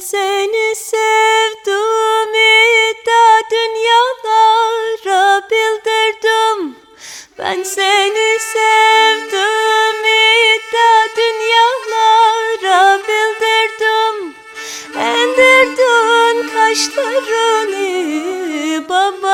seni sevdim da dünyalara bildirdim. Ben seni sevdim da dünyalara bildirdim. Endirdin kaşlarını babani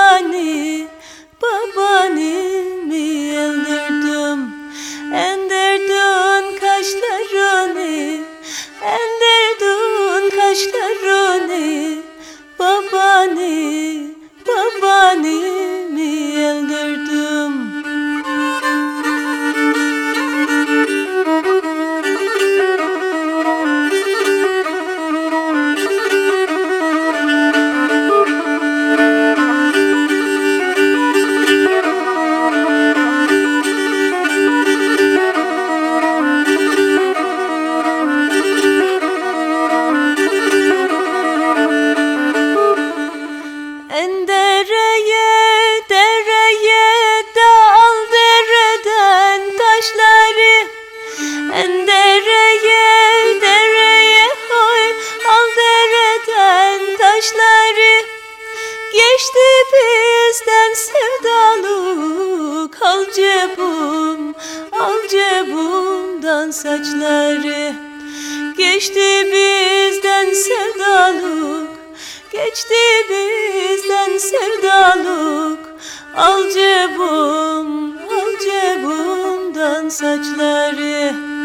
dereye, dereye dal dereden taşları. Dereye, dereye hoy al dereden taşları. Geçti bizden sevdalık Al cebum, al cebumdan saçları. Geçti bizden sevdalık Geçti bizden sevdalık Al cebum, al cebumdan saçları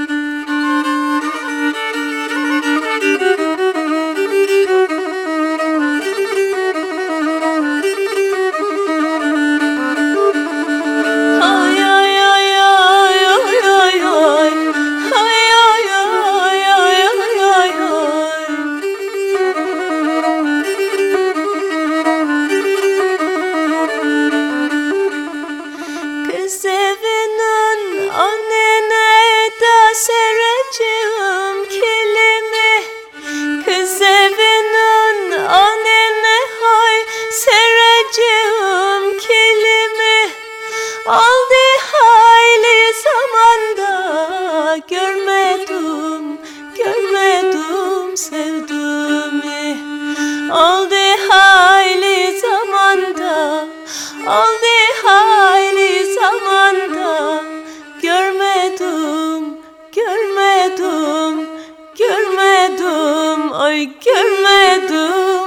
medo.